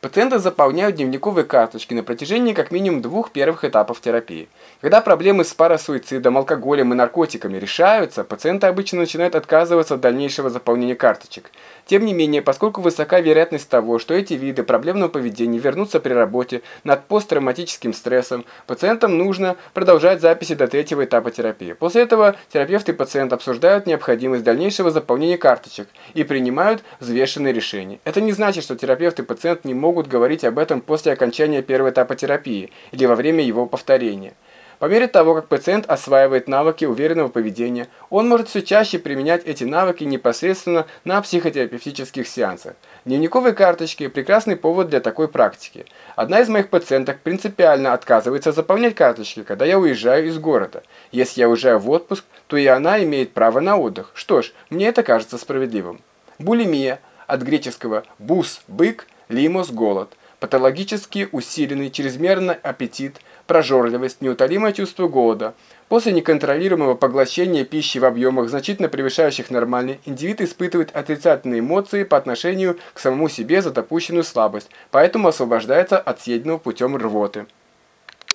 Пациенты заполняют дневниковые карточки на протяжении как минимум двух первых этапов терапии. Когда проблемы с парасуицидом, алкоголем и наркотиками решаются, пациенты обычно начинают отказываться от дальнейшего заполнения карточек. Тем не менее, поскольку высока вероятность того, что эти виды проблемного поведения вернутся при работе над посттравматическим стрессом, пациентам нужно продолжать записи до третьего этапа терапии. После этого терапевт и пациент обсуждают необходимость дальнейшего заполнения карточек и принимают взвешенные решения. Это не значит, что терапевт и пациент не могут говорить об этом после окончания первого этапа терапии или во время его повторения. По мере того, как пациент осваивает навыки уверенного поведения, он может все чаще применять эти навыки непосредственно на психотерапевтических сеансах. Дневниковые карточки – прекрасный повод для такой практики. Одна из моих пациенток принципиально отказывается заполнять карточки, когда я уезжаю из города. Если я уезжаю в отпуск, то и она имеет право на отдых. Что ж, мне это кажется справедливым. Булимия от греческого «бус» – «бык», «лимос» – «голод». Патологически усиленный чрезмерный аппетит – прожорливость, неутолимое чувство голода. После неконтролируемого поглощения пищи в объемах, значительно превышающих нормальный, индивид испытывает отрицательные эмоции по отношению к самому себе за допущенную слабость, поэтому освобождается от съеденного путем рвоты.